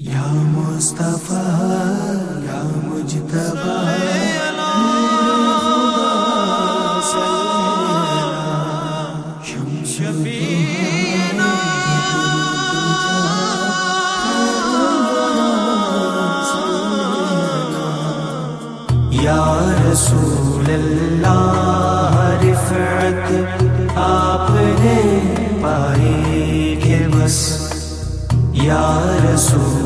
یا مصطفیٰ، یا مجتبہ یا رسول اللہ رفعت آپ نے پائی کہ بس، یا رسول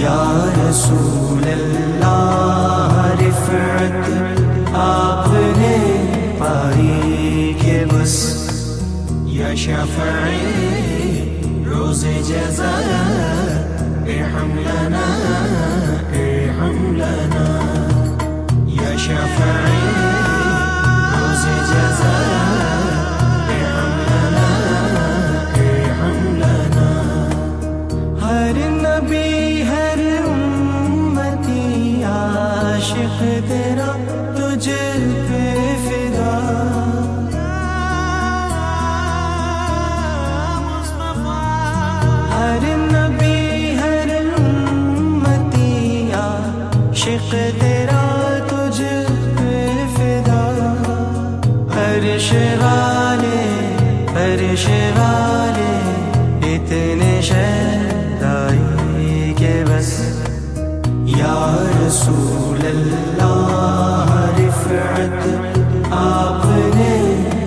یا رسول اللہ رفعت آپ نے پائی کہ بس۔ یا شفعی روز جزا ارحم لنا عاشق تیرا تجھ پہ فدا۔ ہر نبی ہر تیرا رسول اللہ رفعت آپ نے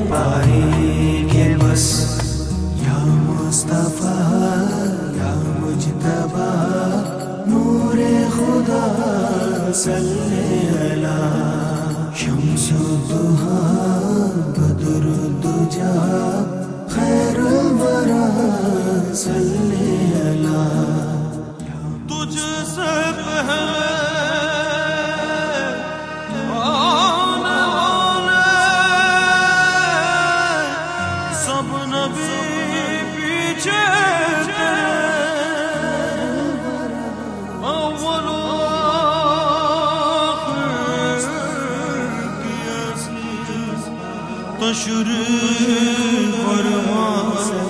پائی کے بس یا مصطفیٰ یا مجتبہ نور خدا صلی اللہ شمس و الضحا بدر الدجا خیر الورا صلی اللہ تجھ سے پہلے تشریف فرمائے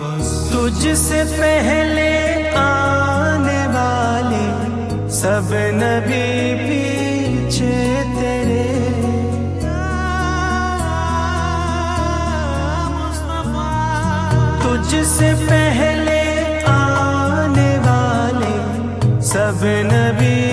بس تجھ سے پہلے آنے والے سب نبی پیچھے تیرے۔ تجھ سے پہلے آنے والے سب نبی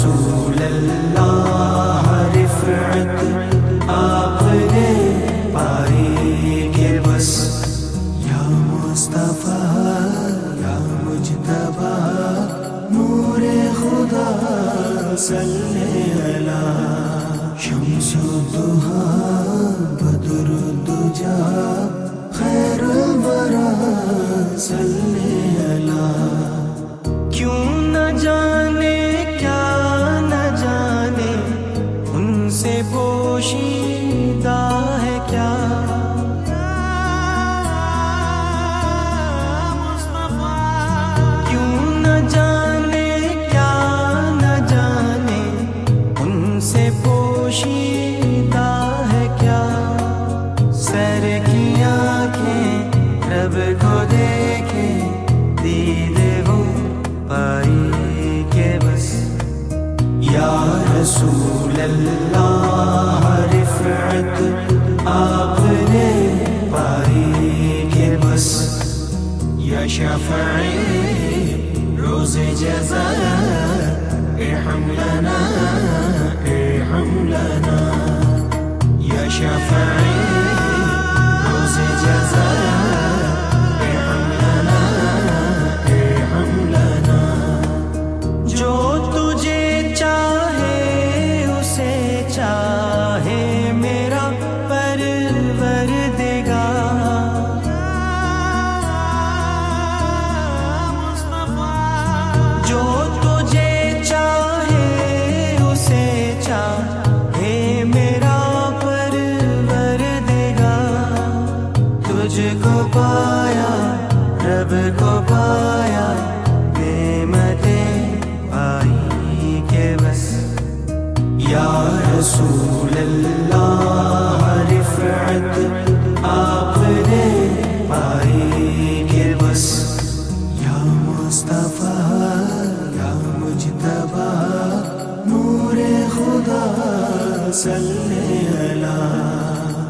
رسول اللہ رفعت آپ نے پائی کہ بس۔ یا مصطفیٰ، یا مجتبہ نور خدا، صلی اللہ شمس بدر خیر الورا صلی اللہ یا شفعی روز جزا ارحم لنا ارحم لنا یا شفعی روز جزا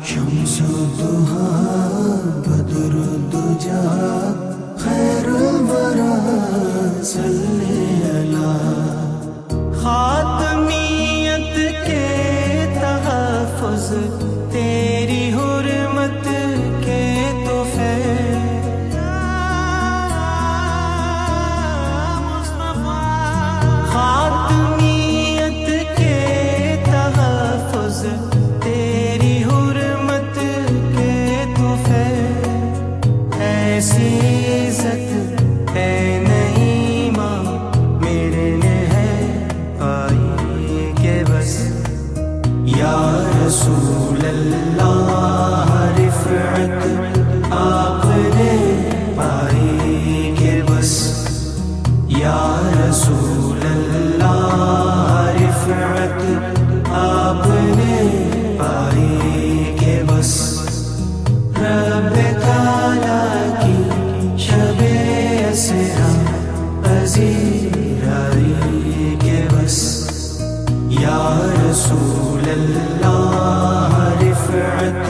شمس بدر الدجا خیر برا صلی رسول اللہ رفعت آپ نے پائی کے بس۔ یا رسول اللہ رفعت آپ نے پائی کے بس۔ رب تعالیٰ کی شب اسرا، پذیرائی کے بس۔ یا رسول اللہ رفعت